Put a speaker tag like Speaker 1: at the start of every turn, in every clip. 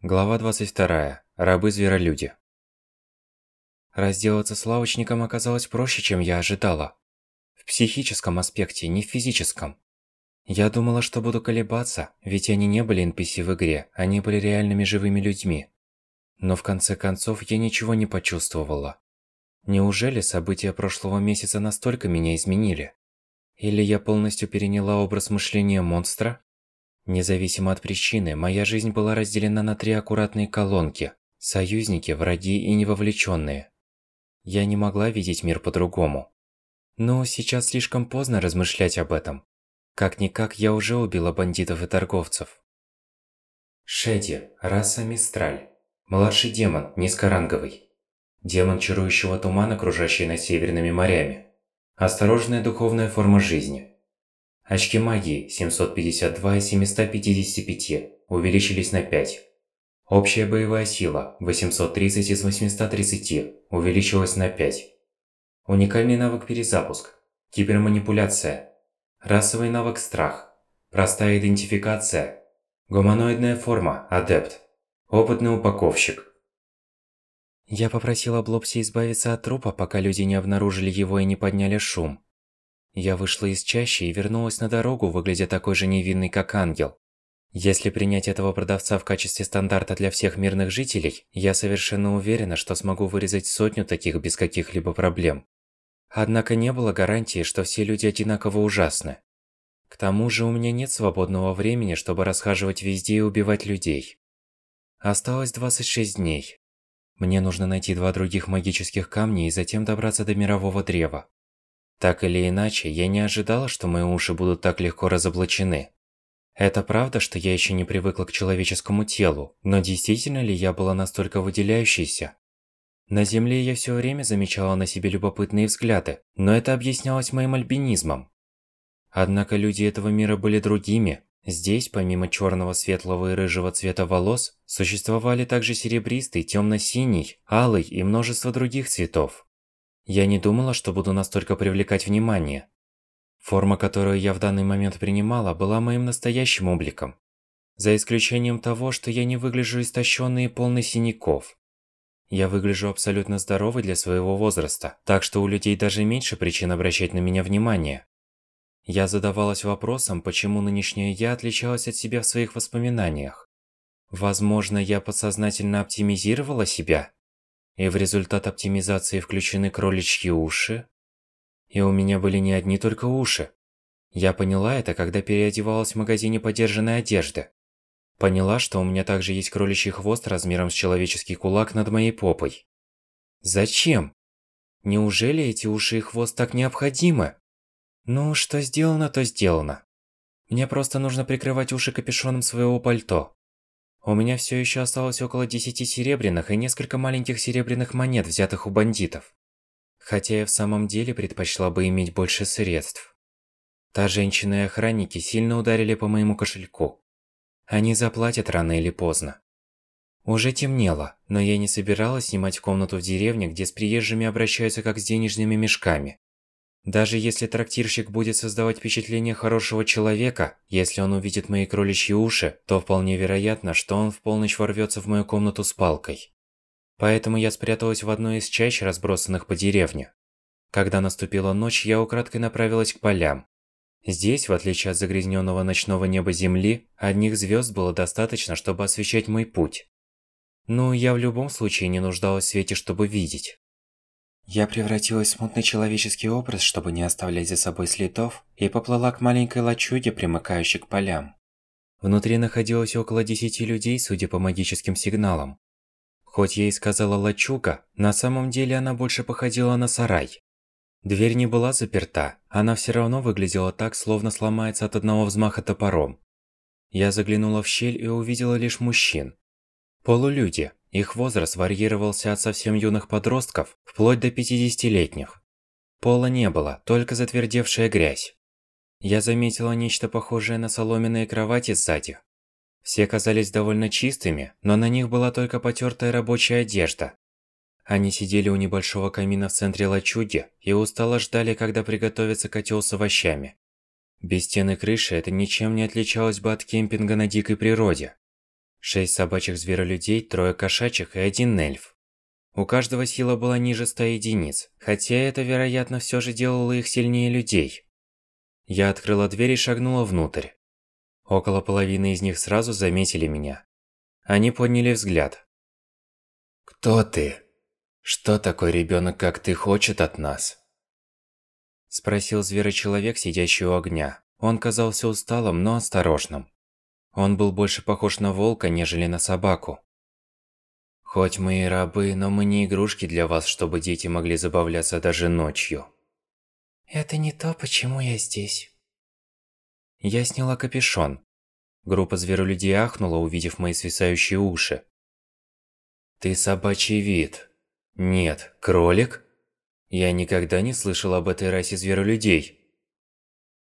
Speaker 1: Глава 22. Рабы-зверолюди. Разделаться с лавочником оказалось проще, чем я ожидала. В психическом аспекте, не в физическом. Я думала, что буду колебаться, ведь они не были NPC в игре, они были реальными живыми людьми. Но в конце концов я ничего не почувствовала. Неужели события прошлого месяца настолько меня изменили? Или я полностью переняла образ мышления монстра? Независимо от причины, моя жизнь была разделена на три аккуратные колонки – союзники, враги и невовлеченные. Я не могла видеть мир по-другому. Но сейчас слишком поздно размышлять об этом. Как-никак я уже убила бандитов и торговцев. Шеди, раса Мистраль. Младший демон, низкоранговый. Демон чарующего тумана, окружающий над северными морями. Осторожная духовная форма жизни. Очки магии 752 из 755 увеличились на 5. Общая боевая сила 830 из 830 увеличилась на 5. Уникальный навык перезапуск. Гиперманипуляция. Расовый навык страх. Простая идентификация. Гуманоидная форма адепт. Опытный упаковщик. Я попросила Блопси избавиться от трупа, пока люди не обнаружили его и не подняли шум. Я вышла из чащи и вернулась на дорогу, выглядя такой же невинной, как ангел. Если принять этого продавца в качестве стандарта для всех мирных жителей, я совершенно уверена, что смогу вырезать сотню таких без каких-либо проблем. Однако не было гарантии, что все люди одинаково ужасны. К тому же у меня нет свободного времени, чтобы расхаживать везде и убивать людей. Осталось 26 дней. Мне нужно найти два других магических камня и затем добраться до мирового древа. Так или иначе, я не ожидала, что мои уши будут так легко разоблачены. Это правда, что я еще не привыкла к человеческому телу, но действительно ли я была настолько выделяющейся? На Земле я все время замечала на себе любопытные взгляды, но это объяснялось моим альбинизмом. Однако люди этого мира были другими. Здесь, помимо черного, светлого и рыжего цвета волос, существовали также серебристый, темно-синий, алый и множество других цветов. Я не думала, что буду настолько привлекать внимание. Форма, которую я в данный момент принимала, была моим настоящим обликом. За исключением того, что я не выгляжу истощенной и полной синяков. Я выгляжу абсолютно здоровой для своего возраста, так что у людей даже меньше причин обращать на меня внимание. Я задавалась вопросом, почему нынешняя я отличалась от себя в своих воспоминаниях. Возможно, я подсознательно оптимизировала себя? И в результат оптимизации включены кроличьи уши. И у меня были не одни только уши. Я поняла это, когда переодевалась в магазине подержанной одежды. Поняла, что у меня также есть кроличий хвост размером с человеческий кулак над моей попой. Зачем? Неужели эти уши и хвост так необходимы? Ну, что сделано, то сделано. Мне просто нужно прикрывать уши капюшоном своего пальто. У меня все еще осталось около 10 серебряных и несколько маленьких серебряных монет, взятых у бандитов. Хотя я в самом деле предпочла бы иметь больше средств. Та женщина и охранники сильно ударили по моему кошельку. Они заплатят рано или поздно. Уже темнело, но я не собиралась снимать комнату в деревне, где с приезжими обращаются как с денежными мешками. Даже если трактирщик будет создавать впечатление хорошего человека, если он увидит мои кроличьи уши, то вполне вероятно, что он в полночь ворвется в мою комнату с палкой. Поэтому я спряталась в одной из чащ, разбросанных по деревне. Когда наступила ночь, я украдкой направилась к полям. Здесь, в отличие от загрязненного ночного неба Земли, одних звезд было достаточно, чтобы освещать мой путь. Ну, я в любом случае не нуждалась в свете, чтобы видеть. Я превратилась в смутный человеческий образ, чтобы не оставлять за собой следов, и поплыла к маленькой лачуге, примыкающей к полям. Внутри находилось около десяти людей, судя по магическим сигналам. Хоть я и сказала лачуга, на самом деле она больше походила на сарай. Дверь не была заперта, она все равно выглядела так, словно сломается от одного взмаха топором. Я заглянула в щель и увидела лишь мужчин. Полулюди, их возраст варьировался от совсем юных подростков вплоть до 50-летних. Пола не было, только затвердевшая грязь. Я заметила нечто похожее на соломенные кровати сзади. Все казались довольно чистыми, но на них была только потертая рабочая одежда. Они сидели у небольшого камина в центре лачуги и устало ждали, когда приготовится котел с овощами. Без стены крыши это ничем не отличалось бы от кемпинга на дикой природе. Шесть собачьих зверолюдей, трое кошачьих и один эльф. У каждого сила была ниже 100 единиц, хотя это, вероятно, все же делало их сильнее людей. Я открыла дверь и шагнула внутрь. Около половины из них сразу заметили меня. Они подняли взгляд.
Speaker 2: «Кто ты? Что такой ребенок, как ты, хочет от нас?»
Speaker 1: Спросил зверочеловек, сидящий у огня. Он казался усталым, но осторожным. Он был больше похож на волка, нежели на собаку.
Speaker 2: Хоть мы и рабы, но мы не игрушки для вас, чтобы дети могли забавляться даже ночью.
Speaker 3: Это не то, почему я здесь.
Speaker 1: Я сняла капюшон. Группа зверолюдей ахнула, увидев мои свисающие уши.
Speaker 2: Ты собачий вид. Нет, кролик? Я никогда не слышал об этой расе зверолюдей.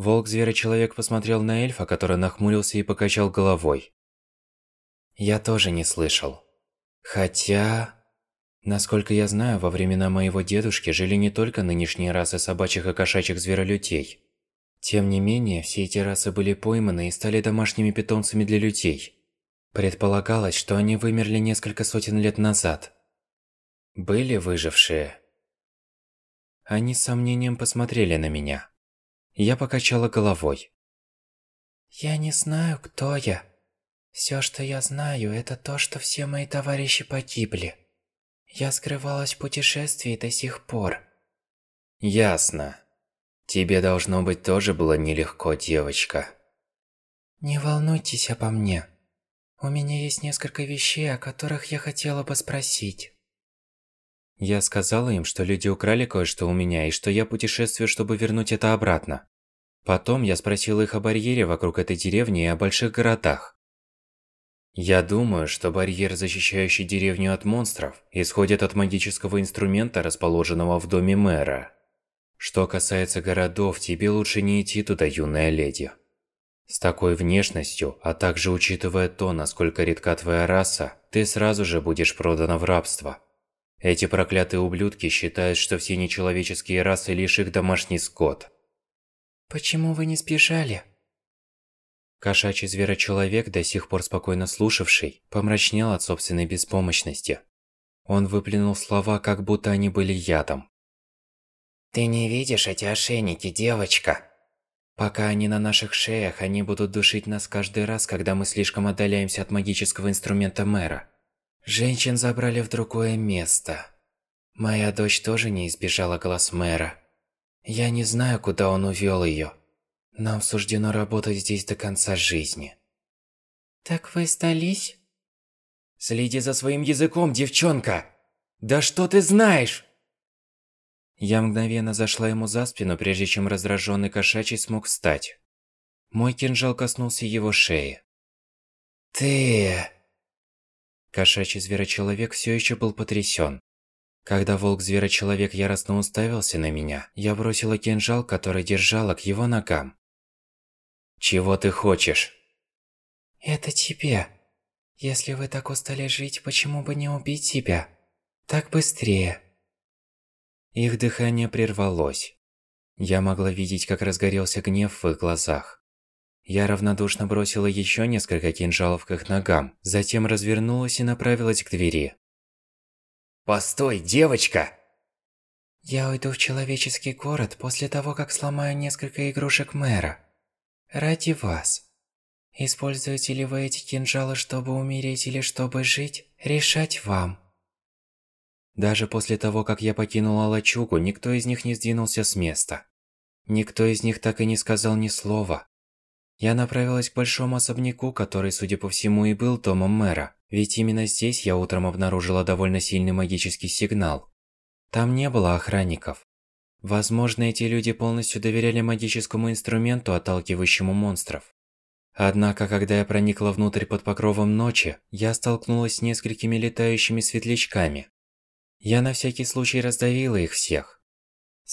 Speaker 1: Волк-зверочеловек посмотрел на эльфа, который нахмурился и покачал головой.
Speaker 2: Я тоже не слышал. Хотя...
Speaker 1: Насколько я знаю, во времена моего дедушки жили не только нынешние расы собачьих и кошачьих зверолюдей. Тем не менее, все эти расы были пойманы и стали домашними питомцами для людей. Предполагалось, что они вымерли несколько сотен лет назад.
Speaker 2: Были выжившие?
Speaker 1: Они с сомнением посмотрели на меня. Я покачала головой.
Speaker 3: Я не знаю, кто я. Все, что я знаю, это то, что все мои товарищи погибли. Я скрывалась в путешествии до сих пор.
Speaker 2: Ясно. Тебе должно быть тоже было нелегко, девочка.
Speaker 3: Не волнуйтесь обо мне. У меня есть несколько вещей, о которых я хотела бы спросить.
Speaker 1: Я сказала им, что люди украли кое-что у меня и что я путешествую, чтобы вернуть это обратно. Потом я спросила их о барьере вокруг этой деревни и о больших городах.
Speaker 2: Я думаю, что барьер, защищающий деревню от монстров, исходит от магического инструмента, расположенного в доме мэра. Что касается городов, тебе лучше не идти туда, юная леди. С такой внешностью, а также учитывая то, насколько редка твоя раса, ты сразу же будешь продана в рабство. Эти проклятые ублюдки считают, что все нечеловеческие расы лишь их домашний скот.
Speaker 3: Почему вы не сбежали?
Speaker 1: Кошачий зверочеловек, до сих пор спокойно слушавший, помрачнел от собственной беспомощности. Он выплюнул слова, как будто они были ядом.
Speaker 3: Ты не видишь эти ошейники, девочка? Пока они на наших шеях, они будут душить нас каждый раз, когда мы слишком отдаляемся от магического инструмента мэра. Женщин забрали в другое место. Моя дочь тоже не избежала глаз мэра. Я не знаю, куда он увёл её. Нам суждено работать здесь до конца жизни. Так вы сдались?
Speaker 2: Следи за своим языком, девчонка! Да что ты знаешь?
Speaker 1: Я мгновенно зашла ему за спину, прежде чем раздражённый кошачий смог встать. Мой кинжал коснулся его шеи.
Speaker 3: Ты...
Speaker 1: Кошачий зверочеловек все еще был потрясен. Когда волк-зверочеловек яростно уставился на меня, я бросила кинжал, который держала к его ногам.
Speaker 2: «Чего ты хочешь?»
Speaker 3: «Это тебе. Если вы так устали жить, почему бы не убить себя? Так быстрее».
Speaker 1: Их дыхание прервалось. Я могла видеть, как разгорелся гнев в их глазах. Я равнодушно бросила еще несколько кинжалов к их ногам, затем развернулась и направилась к двери.
Speaker 2: «Постой, девочка!»
Speaker 3: «Я уйду в человеческий город после того, как сломаю несколько игрушек мэра. Ради вас. Используете ли вы эти кинжалы, чтобы умереть или чтобы жить, решать вам».
Speaker 1: Даже после того, как я покинула лачугу, никто из них не сдвинулся с места. Никто из них так и не сказал ни слова. Я направилась к большому особняку, который, судя по всему, и был домом мэра. Ведь именно здесь я утром обнаружила довольно сильный магический сигнал. Там не было охранников. Возможно, эти люди полностью доверяли магическому инструменту, отталкивающему монстров. Однако, когда я проникла внутрь под покровом ночи, я столкнулась с несколькими летающими светлячками. Я на всякий случай раздавила их всех.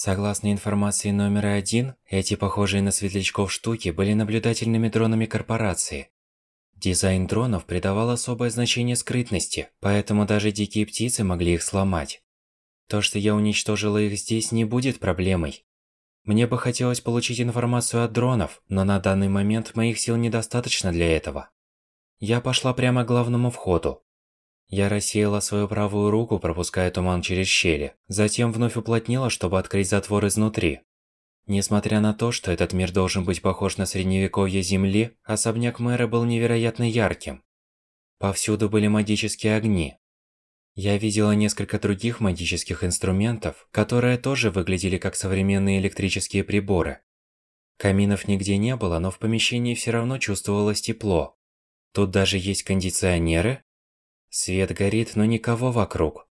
Speaker 1: Согласно информации номер один, эти похожие на светлячков штуки были наблюдательными дронами корпорации. Дизайн дронов придавал особое значение скрытности, поэтому даже дикие птицы могли их сломать. То, что я уничтожила их здесь, не будет проблемой. Мне бы хотелось получить информацию от дронов, но на данный момент моих сил недостаточно для этого. Я пошла прямо к главному входу. Я рассеяла свою правую руку, пропуская туман через щели, затем вновь уплотнила, чтобы открыть затвор изнутри. Несмотря на то, что этот мир должен быть похож на средневековье Земли, особняк мэра был невероятно ярким. Повсюду были магические огни. Я видела несколько других магических инструментов, которые тоже выглядели как современные электрические приборы. Каминов нигде не было, но в помещении все равно чувствовалось тепло. Тут даже есть кондиционеры. Свет горит, но никого вокруг.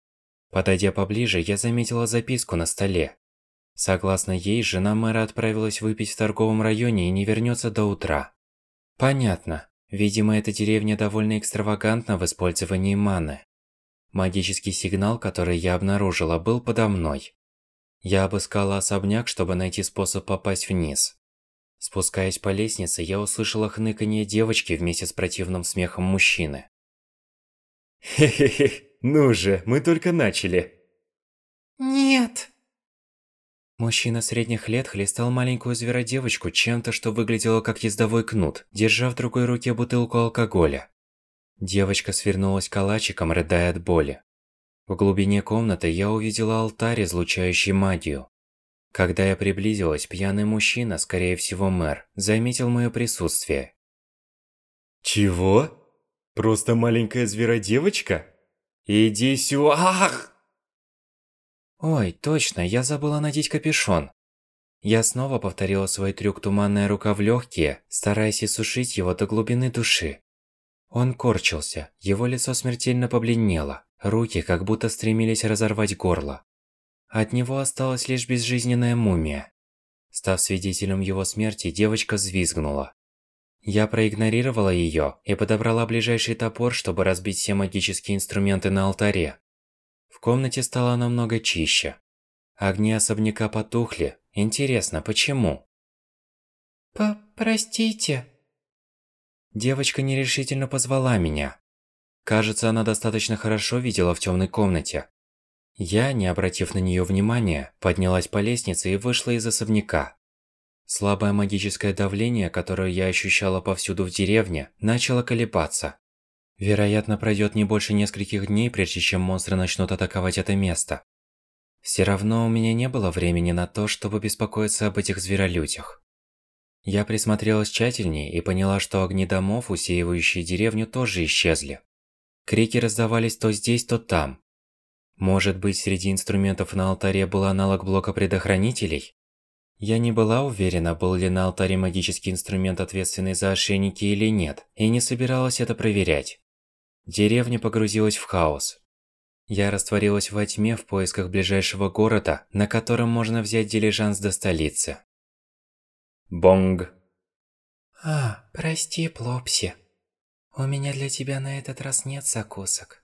Speaker 1: Подойдя поближе, я заметила записку на столе. Согласно ей, жена мэра отправилась выпить в торговом районе и не вернется до утра. Понятно. Видимо, эта деревня довольно экстравагантна в использовании маны. Магический сигнал, который я обнаружила, был подо мной. Я обыскала особняк, чтобы найти способ попасть вниз. Спускаясь по лестнице, я услышала хныканье девочки вместе с противным смехом мужчины.
Speaker 2: Хе-хе-хе, ну же, мы только начали.
Speaker 4: Нет.
Speaker 1: Мужчина средних лет хлестал маленькую зверодевочку чем-то, что выглядело как ездовой кнут, держа в другой руке бутылку алкоголя. Девочка свернулась калачиком, рыдая от боли. В глубине комнаты я увидела алтарь, излучающий магию. Когда я приблизилась, пьяный мужчина, скорее всего мэр, заметил мое присутствие.
Speaker 2: Чего? Просто маленькая зверодевочка? Иди сюда!
Speaker 1: Ой, точно, я забыла надеть капюшон. Я снова повторила свой трюк «Туманная рука в легкие», стараясь иссушить его до глубины души. Он корчился, его лицо смертельно побледнело, руки как будто стремились разорвать горло. От него осталась лишь безжизненная мумия. Став свидетелем его смерти, девочка взвизгнула. Я проигнорировала ее и подобрала ближайший топор, чтобы разбить все магические инструменты на алтаре. В комнате стало намного чище. Огни особняка потухли. Интересно, почему?
Speaker 4: П-простите.
Speaker 1: Девочка нерешительно позвала меня. Кажется, она достаточно хорошо видела в темной комнате. Я, не обратив на нее внимания, поднялась по лестнице и вышла из особняка. Слабое магическое давление, которое я ощущала повсюду в деревне, начало колебаться. Вероятно, пройдет не больше нескольких дней, прежде чем монстры начнут атаковать это место. Все равно у меня не было времени на то, чтобы беспокоиться об этих зверолюдях. Я присмотрелась тщательнее и поняла, что огни домов, усеивающие деревню, тоже исчезли. Крики раздавались то здесь, то там. Может быть, среди инструментов на алтаре был аналог блока предохранителей? Я не была уверена, был ли на алтаре магический инструмент, ответственный за ошейники или нет, и не собиралась это проверять. Деревня погрузилась в хаос. Я растворилась во тьме в поисках ближайшего города, на котором можно взять дилижанс до столицы. Бонг.
Speaker 4: А, прости, Плопси. У меня для тебя на этот раз нет закусок.